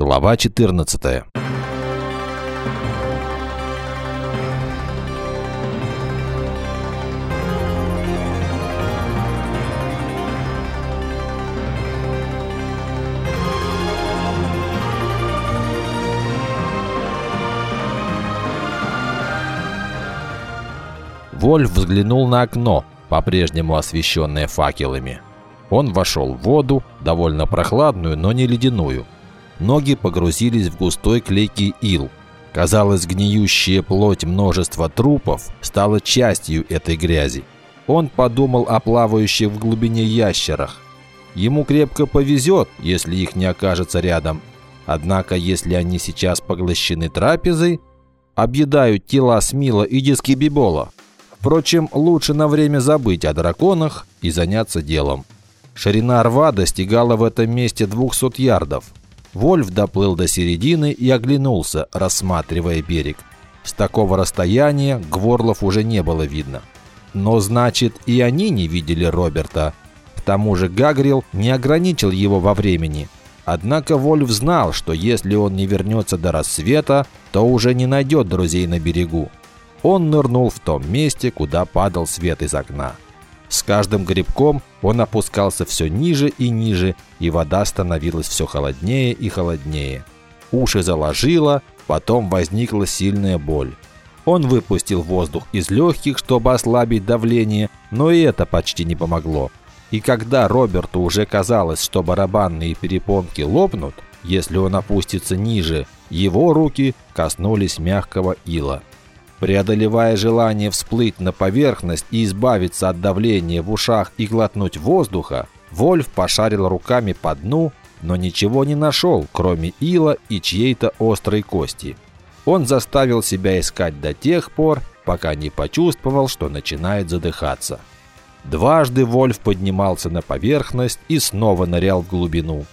Глава 14. Вольф взглянул на окно, по-прежнему освещенное факелами. Он вошел в воду, довольно прохладную, но не ледяную. Ноги погрузились в густой клейкий ил. Казалось, гниющая плоть множества трупов стала частью этой грязи. Он подумал о плавающих в глубине ящерах. Ему крепко повезет, если их не окажется рядом. Однако, если они сейчас поглощены трапезой, объедают тела Смила и диски Бибола. Впрочем, лучше на время забыть о драконах и заняться делом. Ширина рва достигала в этом месте 200 ярдов. Вольф доплыл до середины и оглянулся, рассматривая берег. С такого расстояния Гворлов уже не было видно. Но значит, и они не видели Роберта. К тому же Гагрил не ограничил его во времени. Однако Вольф знал, что если он не вернется до рассвета, то уже не найдет друзей на берегу. Он нырнул в том месте, куда падал свет из окна. С каждым грибком он опускался все ниже и ниже, и вода становилась все холоднее и холоднее. Уши заложило, потом возникла сильная боль. Он выпустил воздух из легких, чтобы ослабить давление, но и это почти не помогло. И когда Роберту уже казалось, что барабанные перепонки лопнут, если он опустится ниже, его руки коснулись мягкого ила. Преодолевая желание всплыть на поверхность и избавиться от давления в ушах и глотнуть воздуха, Вольф пошарил руками по дну, но ничего не нашел, кроме ила и чьей-то острой кости. Он заставил себя искать до тех пор, пока не почувствовал, что начинает задыхаться. Дважды Вольф поднимался на поверхность и снова нырял в глубину.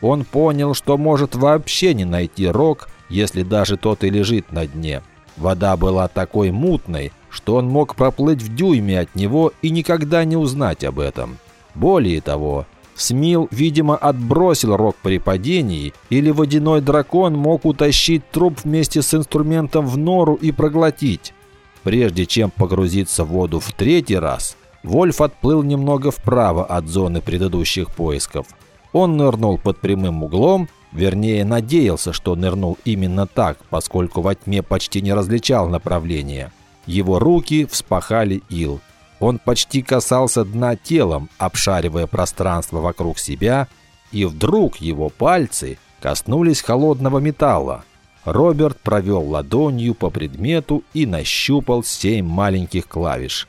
Он понял, что может вообще не найти рог, если даже тот и лежит на дне – Вода была такой мутной, что он мог проплыть в дюйме от него и никогда не узнать об этом. Более того, Смил, видимо, отбросил рог при падении, или водяной дракон мог утащить труп вместе с инструментом в нору и проглотить. Прежде чем погрузиться в воду в третий раз, Вольф отплыл немного вправо от зоны предыдущих поисков. Он нырнул под прямым углом Вернее, надеялся, что нырнул именно так, поскольку во тьме почти не различал направления. Его руки вспахали ил. Он почти касался дна телом, обшаривая пространство вокруг себя, и вдруг его пальцы коснулись холодного металла. Роберт провел ладонью по предмету и нащупал семь маленьких клавиш.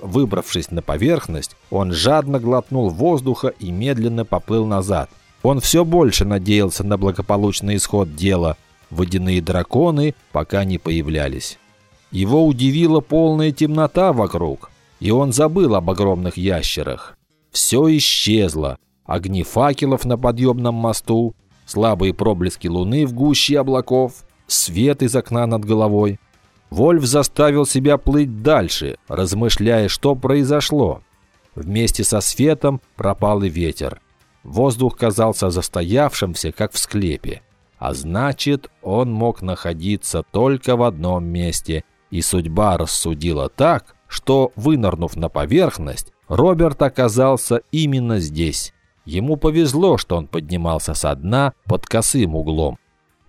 Выбравшись на поверхность, он жадно глотнул воздуха и медленно поплыл назад – он все больше надеялся на благополучный исход дела. Водяные драконы пока не появлялись. Его удивила полная темнота вокруг, и он забыл об огромных ящерах. Все исчезло. Огни факелов на подъемном мосту, слабые проблески луны в гуще облаков, свет из окна над головой. Вольф заставил себя плыть дальше, размышляя, что произошло. Вместе со светом пропал и ветер. Воздух казался застоявшимся, как в склепе. А значит, он мог находиться только в одном месте, и судьба рассудила так, что, вынырнув на поверхность, Роберт оказался именно здесь. Ему повезло, что он поднимался со дна под косым углом.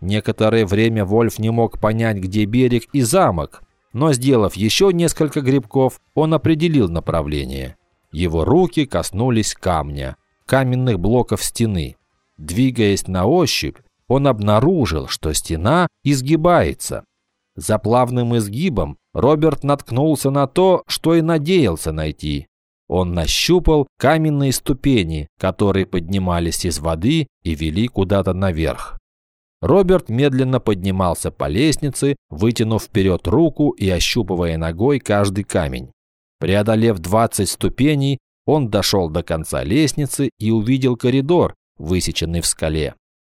Некоторое время Вольф не мог понять, где берег и замок, но, сделав еще несколько грибков, он определил направление. Его руки коснулись камня – каменных блоков стены. Двигаясь на ощупь, он обнаружил, что стена изгибается. За плавным изгибом Роберт наткнулся на то, что и надеялся найти. Он нащупал каменные ступени, которые поднимались из воды и вели куда-то наверх. Роберт медленно поднимался по лестнице, вытянув вперед руку и ощупывая ногой каждый камень. Преодолев 20 ступеней, он дошел до конца лестницы и увидел коридор, высеченный в скале.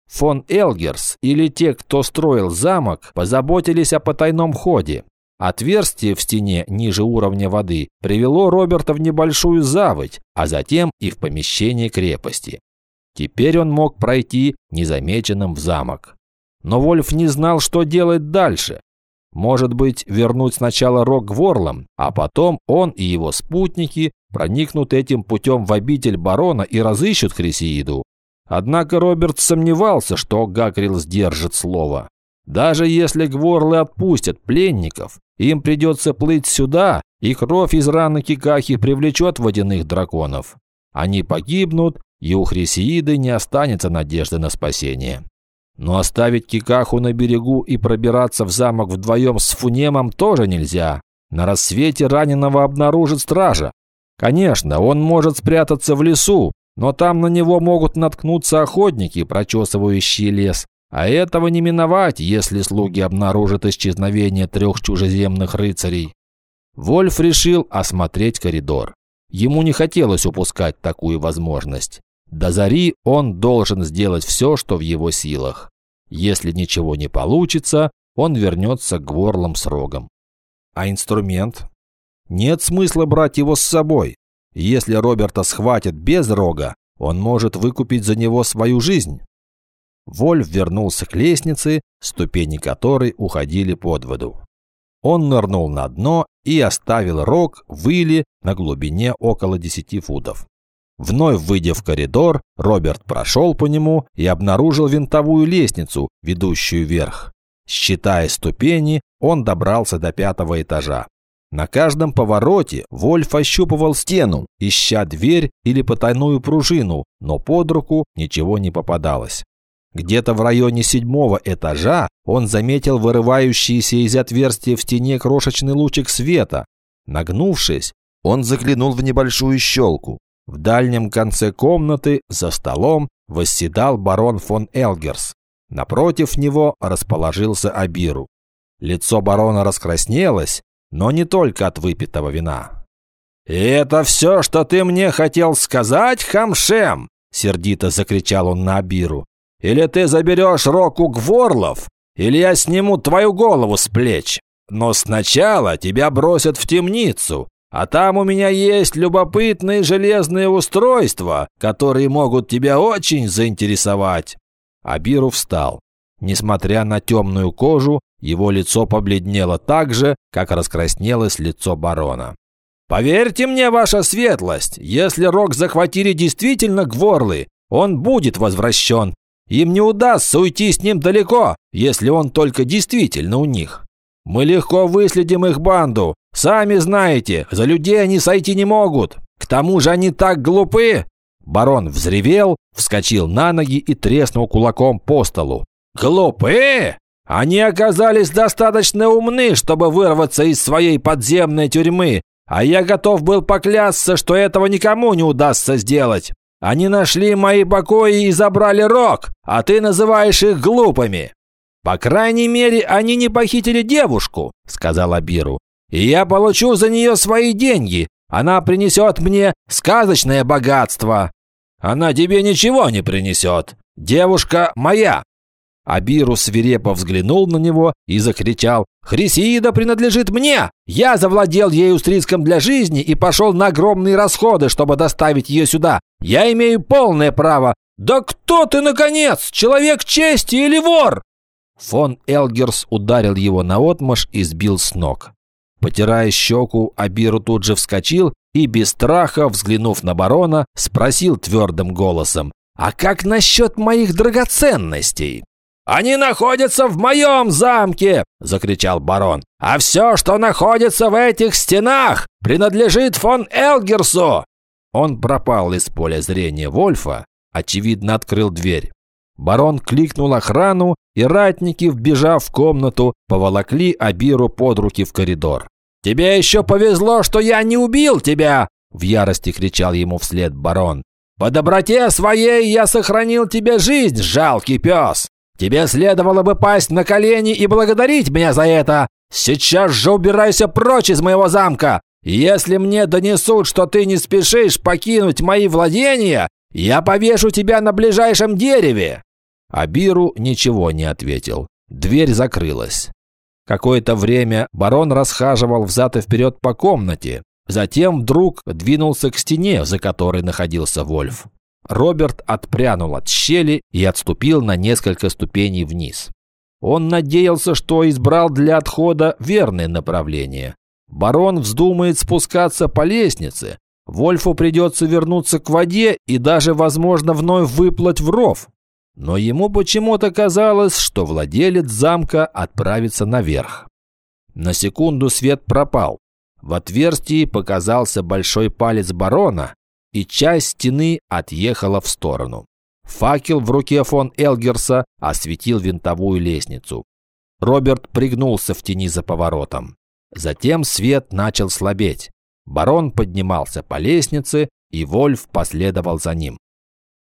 Фон Элгерс или те, кто строил замок, позаботились о потайном ходе. Отверстие в стене ниже уровня воды привело Роберта в небольшую заводь, а затем и в помещение крепости. Теперь он мог пройти незамеченным в замок. Но Вольф не знал, что делать дальше. Может быть, вернуть сначала Рок Гворлам, а потом он и его спутники проникнут этим путем в обитель барона и разыщут Хрисеиду. Однако Роберт сомневался, что Гакрил сдержит слово. Даже если Гворлы отпустят пленников, им придется плыть сюда, и кровь из раны Кикахи привлечет водяных драконов. Они погибнут, и у Хрисеиды не останется надежды на спасение. Но оставить Кикаху на берегу и пробираться в замок вдвоем с Фунемом тоже нельзя. На рассвете раненого обнаружит стража. Конечно, он может спрятаться в лесу, но там на него могут наткнуться охотники, прочесывающие лес. А этого не миновать, если слуги обнаружат исчезновение трех чужеземных рыцарей. Вольф решил осмотреть коридор. Ему не хотелось упускать такую возможность. До зари он должен сделать все, что в его силах. Если ничего не получится, он вернется к горлам с рогом. А инструмент? Нет смысла брать его с собой. Если Роберта схватят без рога, он может выкупить за него свою жизнь. Вольф вернулся к лестнице, ступени которой уходили под воду. Он нырнул на дно и оставил рог в иле на глубине около 10 футов. Вновь выйдя в коридор, Роберт прошел по нему и обнаружил винтовую лестницу, ведущую вверх. Считая ступени, он добрался до пятого этажа. На каждом повороте Вольф ощупывал стену, ища дверь или потайную пружину, но под руку ничего не попадалось. Где-то в районе седьмого этажа он заметил вырывающийся из отверстия в стене крошечный лучик света. Нагнувшись, он заглянул в небольшую щелку. В дальнем конце комнаты, за столом, восседал барон фон Элгерс. Напротив него расположился Абиру. Лицо барона раскраснелось, но не только от выпитого вина. «И это все, что ты мне хотел сказать, Хамшем?» Сердито закричал он на Абиру. «Или ты заберешь Року Гворлов, или я сниму твою голову с плеч. Но сначала тебя бросят в темницу, а там у меня есть любопытные железные устройства, которые могут тебя очень заинтересовать». Абиру встал. Несмотря на темную кожу, его лицо побледнело так же, как раскраснелось лицо барона. «Поверьте мне, ваша светлость, если Рок захватили действительно Гворлы, он будет возвращен. Им не удастся уйти с ним далеко, если он только действительно у них. Мы легко выследим их банду. Сами знаете, за людей они сойти не могут. К тому же они так глупы!» Барон взревел, вскочил на ноги и треснул кулаком по столу. «Глупы? Они оказались достаточно умны, чтобы вырваться из своей подземной тюрьмы, а я готов был поклясться, что этого никому не удастся сделать. Они нашли мои покои и забрали рог, а ты называешь их глупыми. По крайней мере, они не похитили девушку, сказал Абиру. И я получу за нее свои деньги. Она принесет мне сказочное богатство. Она тебе ничего не принесет. Девушка моя. Абиру свирепо взглянул на него и закричал «Хрисиида принадлежит мне! Я завладел ею стриском для жизни и пошел на огромные расходы, чтобы доставить ее сюда. Я имею полное право. Да кто ты, наконец? Человек чести или вор?» Фон Элгерс ударил его наотмашь и сбил с ног. Потирая щеку, Абиру тут же вскочил и, без страха, взглянув на барона, спросил твердым голосом «А как насчет моих драгоценностей?» «Они находятся в моем замке!» – закричал барон. «А все, что находится в этих стенах, принадлежит фон Элгерсу!» Он пропал из поля зрения Вольфа, очевидно, открыл дверь. Барон кликнул охрану, и ратники, вбежав в комнату, поволокли Абиру под руки в коридор. «Тебе еще повезло, что я не убил тебя!» – в ярости кричал ему вслед барон. «По доброте своей я сохранил тебе жизнь, жалкий пес! Тебе следовало бы пасть на колени и благодарить меня за это. Сейчас же убирайся прочь из моего замка. Если мне донесут, что ты не спешишь покинуть мои владения, я повешу тебя на ближайшем дереве». Абиру ничего не ответил. Дверь закрылась. Какое-то время барон расхаживал взад и вперед по комнате. Затем вдруг двинулся к стене, за которой находился Вольф. Роберт отпрянул от щели и отступил на несколько ступеней вниз. Он надеялся, что избрал для отхода верное направление. Барон вздумает спускаться по лестнице. Вольфу придется вернуться к воде и даже, возможно, вновь выплыть в ров. Но ему почему-то казалось, что владелец замка отправится наверх. На секунду свет пропал. В отверстии показался большой палец барона, и часть стены отъехала в сторону. Факел в руке фон Элгерса осветил винтовую лестницу. Роберт пригнулся в тени за поворотом. Затем свет начал слабеть. Барон поднимался по лестнице, и Вольф последовал за ним.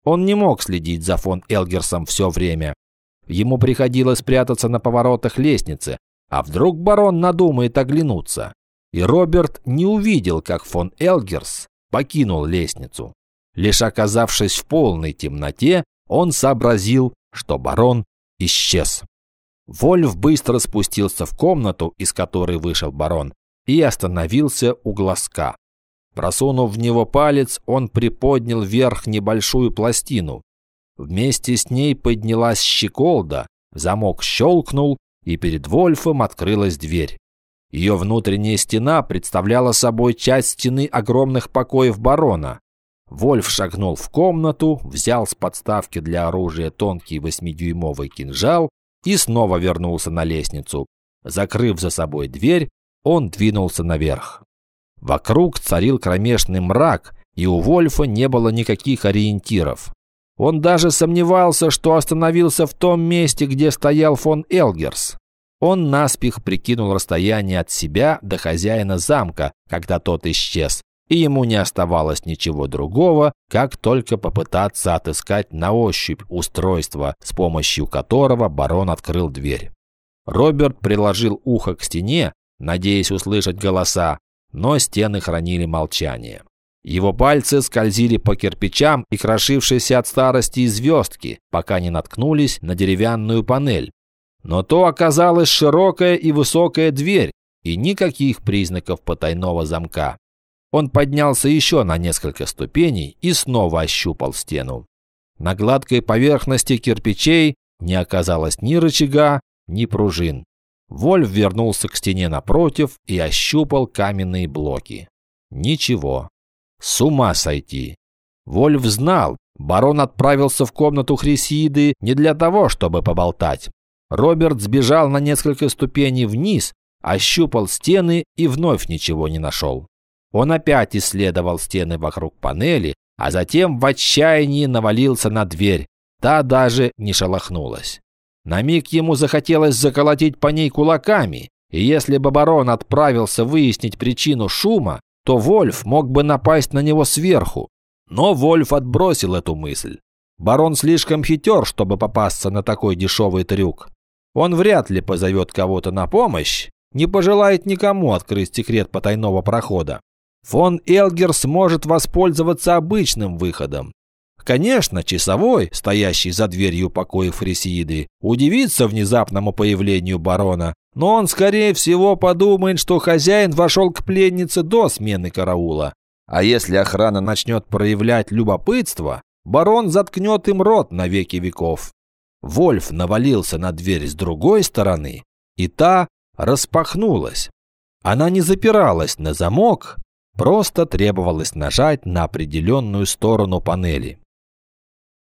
Он не мог следить за фон Элгерсом все время. Ему приходилось прятаться на поворотах лестницы, а вдруг барон надумает оглянуться. И Роберт не увидел, как фон Элгерс покинул лестницу. Лишь оказавшись в полной темноте, он сообразил, что барон исчез. Вольф быстро спустился в комнату, из которой вышел барон, и остановился у глазка. Просунув в него палец, он приподнял вверх небольшую пластину. Вместе с ней поднялась щеколда, замок щелкнул, и перед Вольфом открылась дверь. Ее внутренняя стена представляла собой часть стены огромных покоев барона. Вольф шагнул в комнату, взял с подставки для оружия тонкий восьмидюймовый кинжал и снова вернулся на лестницу. Закрыв за собой дверь, он двинулся наверх. Вокруг царил кромешный мрак, и у Вольфа не было никаких ориентиров. Он даже сомневался, что остановился в том месте, где стоял фон Элгерс. Он наспех прикинул расстояние от себя до хозяина замка, когда тот исчез, и ему не оставалось ничего другого, как только попытаться отыскать на ощупь устройство, с помощью которого барон открыл дверь. Роберт приложил ухо к стене, надеясь услышать голоса, но стены хранили молчание. Его пальцы скользили по кирпичам и крошившейся от старости звездки, пока не наткнулись на деревянную панель. Но то оказалась широкая и высокая дверь, и никаких признаков потайного замка. Он поднялся еще на несколько ступеней и снова ощупал стену. На гладкой поверхности кирпичей не оказалось ни рычага, ни пружин. Вольф вернулся к стене напротив и ощупал каменные блоки. Ничего. С ума сойти. Вольф знал, барон отправился в комнату Хрисиды не для того, чтобы поболтать. Роберт сбежал на несколько ступеней вниз, ощупал стены и вновь ничего не нашел. Он опять исследовал стены вокруг панели, а затем в отчаянии навалился на дверь. Та даже не шелохнулась. На миг ему захотелось заколотить по ней кулаками, и если бы барон отправился выяснить причину шума, то Вольф мог бы напасть на него сверху. Но Вольф отбросил эту мысль. Барон слишком хитер, чтобы попасться на такой дешевый трюк. Он вряд ли позовет кого-то на помощь, не пожелает никому открыть секрет потайного прохода. Фон Элгер сможет воспользоваться обычным выходом. Конечно, часовой, стоящий за дверью покоя Фрисииды, удивится внезапному появлению барона, но он, скорее всего, подумает, что хозяин вошел к пленнице до смены караула. А если охрана начнет проявлять любопытство, барон заткнет им рот на веки веков. Вольф навалился на дверь с другой стороны, и та распахнулась. Она не запиралась на замок, Просто требовалось нажать на определенную сторону панели.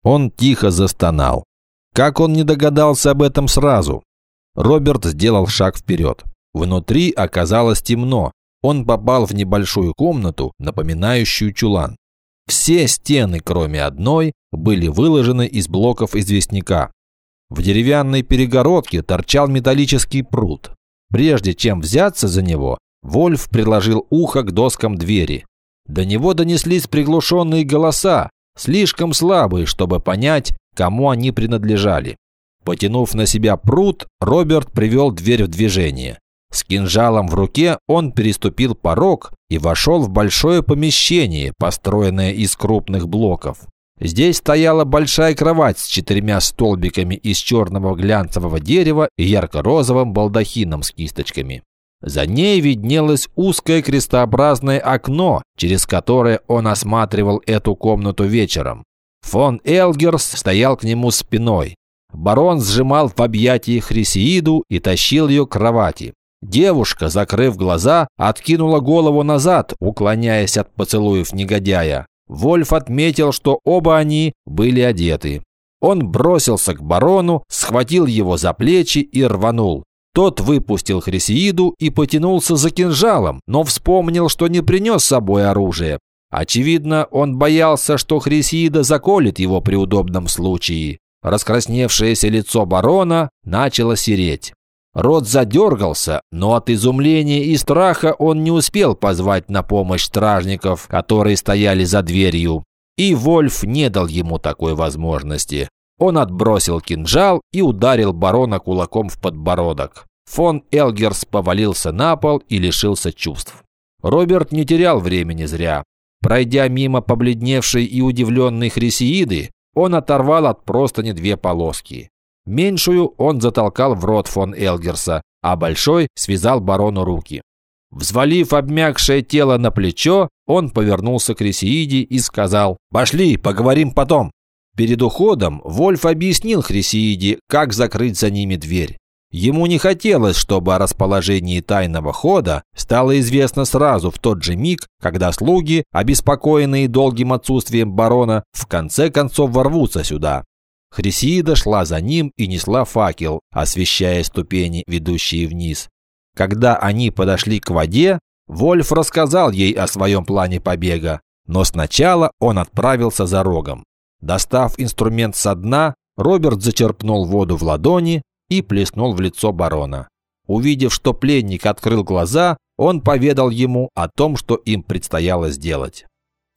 Он тихо застонал. Как он не догадался об этом сразу? Роберт сделал шаг вперед. Внутри оказалось темно. Он попал в небольшую комнату, напоминающую чулан. Все стены, кроме одной, были выложены из блоков известняка. В деревянной перегородке торчал металлический пруд. Прежде чем взяться за него, Вольф приложил ухо к доскам двери. До него донеслись приглушенные голоса, слишком слабые, чтобы понять, кому они принадлежали. Потянув на себя пруд, Роберт привел дверь в движение. С кинжалом в руке он переступил порог и вошел в большое помещение, построенное из крупных блоков. Здесь стояла большая кровать с четырьмя столбиками из черного глянцевого дерева и ярко-розовым балдахином с кисточками. За ней виднелось узкое крестообразное окно, через которое он осматривал эту комнату вечером. Фон Элгерс стоял к нему спиной. Барон сжимал в объятии Хрисеиду и тащил ее к кровати. Девушка, закрыв глаза, откинула голову назад, уклоняясь от поцелуев негодяя. Вольф отметил, что оба они были одеты. Он бросился к барону, схватил его за плечи и рванул. Тот выпустил Хрисеиду и потянулся за кинжалом, но вспомнил, что не принес с собой оружие. Очевидно, он боялся, что Хрисеида заколет его при удобном случае. Раскрасневшееся лицо барона начало сереть. Рот задергался, но от изумления и страха он не успел позвать на помощь стражников, которые стояли за дверью. И Вольф не дал ему такой возможности. Он отбросил кинжал и ударил барона кулаком в подбородок. Фон Элгерс повалился на пол и лишился чувств. Роберт не терял времени зря. Пройдя мимо побледневшей и удивленной Хрисеиды, он оторвал от простыни две полоски. Меньшую он затолкал в рот фон Элгерса, а большой связал барону руки. Взвалив обмякшее тело на плечо, он повернулся к Хрисеиде и сказал «Пошли, поговорим потом». Перед уходом Вольф объяснил Хрисеиде, как закрыть за ними дверь. Ему не хотелось, чтобы о расположении тайного хода стало известно сразу в тот же миг, когда слуги, обеспокоенные долгим отсутствием барона, в конце концов ворвутся сюда. Хрисида шла за ним и несла факел, освещая ступени, ведущие вниз. Когда они подошли к воде, Вольф рассказал ей о своем плане побега, но сначала он отправился за рогом. Достав инструмент со дна, Роберт зачерпнул воду в ладони и плеснул в лицо барона. Увидев, что пленник открыл глаза, он поведал ему о том, что им предстояло сделать.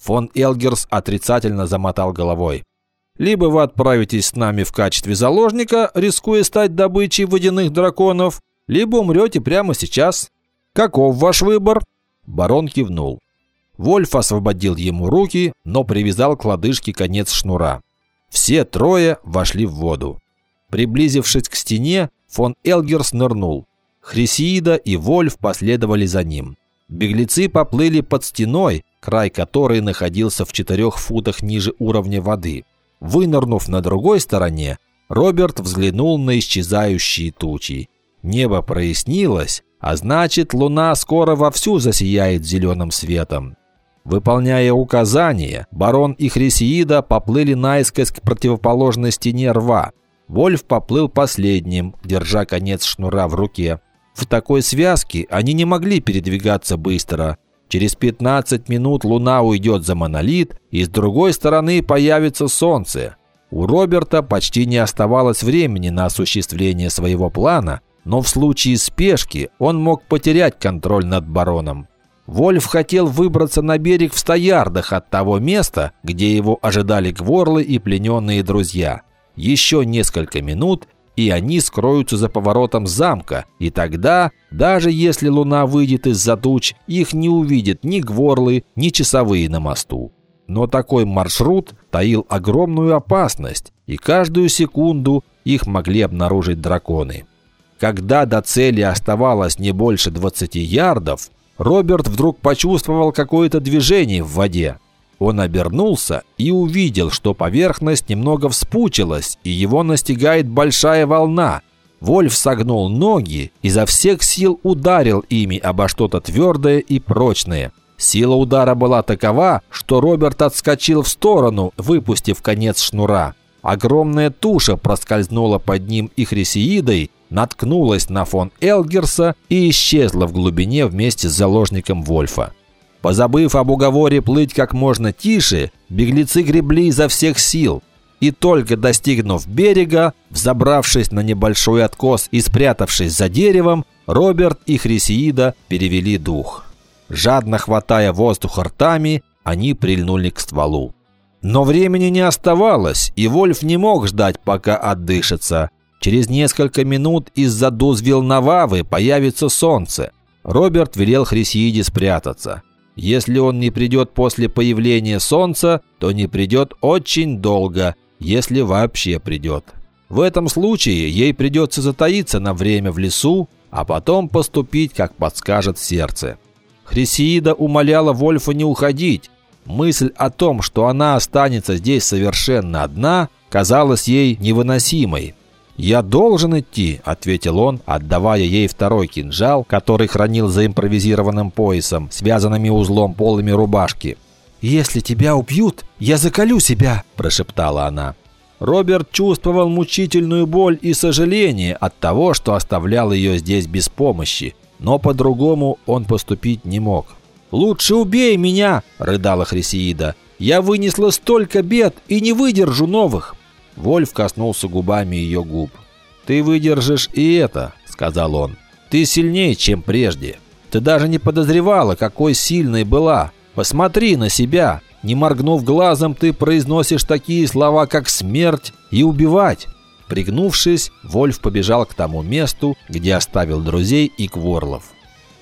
Фон Элгерс отрицательно замотал головой. Либо вы отправитесь с нами в качестве заложника, рискуя стать добычей водяных драконов, либо умрете прямо сейчас. Каков ваш выбор?» Барон кивнул. Вольф освободил ему руки, но привязал к лодыжке конец шнура. Все трое вошли в воду. Приблизившись к стене, фон Элгерс нырнул. Хрисиида и Вольф последовали за ним. Беглецы поплыли под стеной, край которой находился в четырех футах ниже уровня воды. Вынырнув на другой стороне, Роберт взглянул на исчезающие тучи. Небо прояснилось, а значит, луна скоро вовсю засияет зеленым светом. Выполняя указания, барон и Хрисеида поплыли наискось к противоположной стене рва. Вольф поплыл последним, держа конец шнура в руке. В такой связке они не могли передвигаться быстро, Через 15 минут Луна уйдет за монолит, и с другой стороны появится Солнце. У Роберта почти не оставалось времени на осуществление своего плана, но в случае спешки он мог потерять контроль над бароном. Вольф хотел выбраться на берег в стоярдах от того места, где его ожидали гворлы и плененные друзья. Еще несколько минут, и они скроются за поворотом замка, и тогда, даже если луна выйдет из-за туч, их не увидят ни гворлы, ни часовые на мосту. Но такой маршрут таил огромную опасность, и каждую секунду их могли обнаружить драконы. Когда до цели оставалось не больше 20 ярдов, Роберт вдруг почувствовал какое-то движение в воде. Он обернулся и увидел, что поверхность немного вспучилась, и его настигает большая волна. Вольф согнул ноги, и изо всех сил ударил ими обо что-то твердое и прочное. Сила удара была такова, что Роберт отскочил в сторону, выпустив конец шнура. Огромная туша проскользнула под ним и Хрисеидой, наткнулась на фон Элгерса и исчезла в глубине вместе с заложником Вольфа. Позабыв об уговоре плыть как можно тише, беглецы гребли изо всех сил. И только достигнув берега, взобравшись на небольшой откос и спрятавшись за деревом, Роберт и Хрисеида перевели дух. Жадно хватая воздух ртами, они прильнули к стволу. Но времени не оставалось, и Вольф не мог ждать, пока отдышится. Через несколько минут из-за дуз Вилнававы появится солнце. Роберт велел Хрисеиде спрятаться. Если он не придет после появления солнца, то не придет очень долго, если вообще придет. В этом случае ей придется затаиться на время в лесу, а потом поступить, как подскажет сердце. Хрисеида умоляла Вольфа не уходить. Мысль о том, что она останется здесь совершенно одна, казалась ей невыносимой. «Я должен идти», — ответил он, отдавая ей второй кинжал, который хранил за импровизированным поясом, связанными узлом полами рубашки. «Если тебя убьют, я заколю себя», – прошептала она. Роберт чувствовал мучительную боль и сожаление от того, что оставлял ее здесь без помощи, но по-другому он поступить не мог. «Лучше убей меня!» – рыдала Хрисеида. «Я вынесла столько бед и не выдержу новых!» Вольф коснулся губами ее губ. «Ты выдержишь и это», – сказал он. «Ты сильнее, чем прежде. Ты даже не подозревала, какой сильной была. Посмотри на себя. Не моргнув глазом, ты произносишь такие слова, как «смерть» и «убивать». Пригнувшись, Вольф побежал к тому месту, где оставил друзей и Кворлов.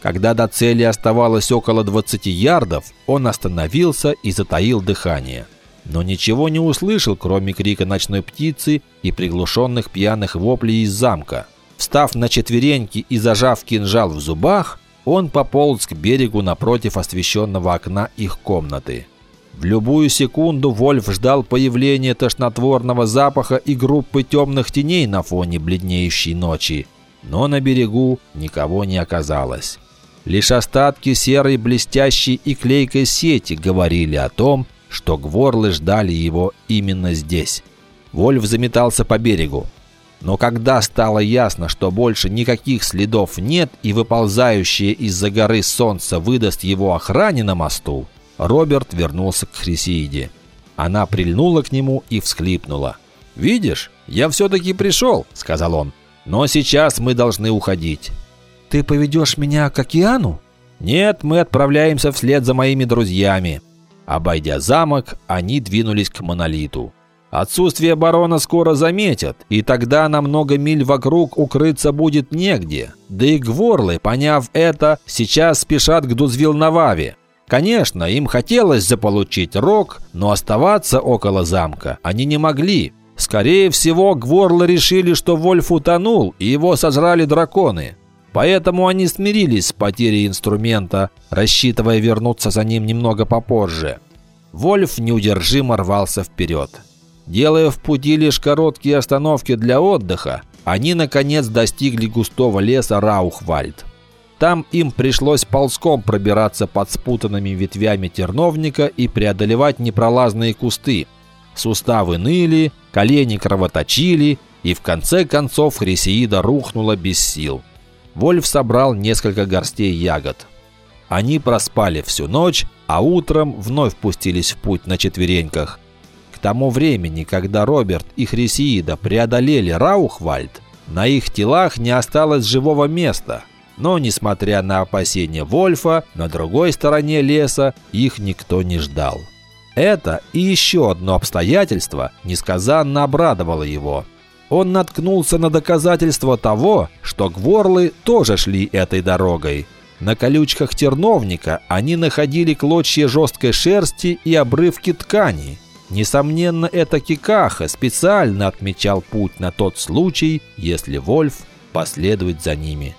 Когда до цели оставалось около 20 ярдов, он остановился и затаил дыхание. Но ничего не услышал, кроме крика ночной птицы и приглушенных пьяных воплей из замка. Встав на четвереньки и зажав кинжал в зубах, он пополз к берегу напротив освещенного окна их комнаты. В любую секунду Вольф ждал появления тошнотворного запаха и группы темных теней на фоне бледнеющей ночи. Но на берегу никого не оказалось. Лишь остатки серой блестящей и клейкой сети говорили о том, что гворлы ждали его именно здесь. Вольф заметался по берегу. Но когда стало ясно, что больше никаких следов нет и выползающее из-за горы солнце выдаст его охране на мосту, Роберт вернулся к Хрисеиде. Она прильнула к нему и всхлипнула. «Видишь, я все-таки пришел», — сказал он. «Но сейчас мы должны уходить». «Ты поведешь меня к океану?» «Нет, мы отправляемся вслед за моими друзьями». Обойдя замок, они двинулись к монолиту. Отсутствие барона скоро заметят, и тогда на много миль вокруг укрыться будет негде. Да и гворлы, поняв это, сейчас спешат к Дузвилнававе. Конечно, им хотелось заполучить рог, но оставаться около замка они не могли. Скорее всего, гворлы решили, что Вольф утонул, и его сожрали драконы. Поэтому они смирились с потерей инструмента, рассчитывая вернуться за ним немного попозже. Вольф неудержимо рвался вперед. Делая в пути лишь короткие остановки для отдыха, они наконец достигли густого леса Раухвальд. Там им пришлось ползком пробираться под спутанными ветвями терновника и преодолевать непролазные кусты. Суставы ныли, колени кровоточили, и в конце концов Хрисеида рухнула без сил. Вольф собрал несколько горстей ягод. Они проспали всю ночь, а утром вновь пустились в путь на четвереньках тому времени, когда Роберт и Хрисеида преодолели Раухвальд, на их телах не осталось живого места. Но, несмотря на опасения Вольфа, на другой стороне леса их никто не ждал. Это и еще одно обстоятельство несказанно обрадовало его. Он наткнулся на доказательство того, что гворлы тоже шли этой дорогой. На колючках терновника они находили клочья жесткой шерсти и обрывки ткани – Несомненно, это Кикаха специально отмечал путь на тот случай, если Вольф последует за ними.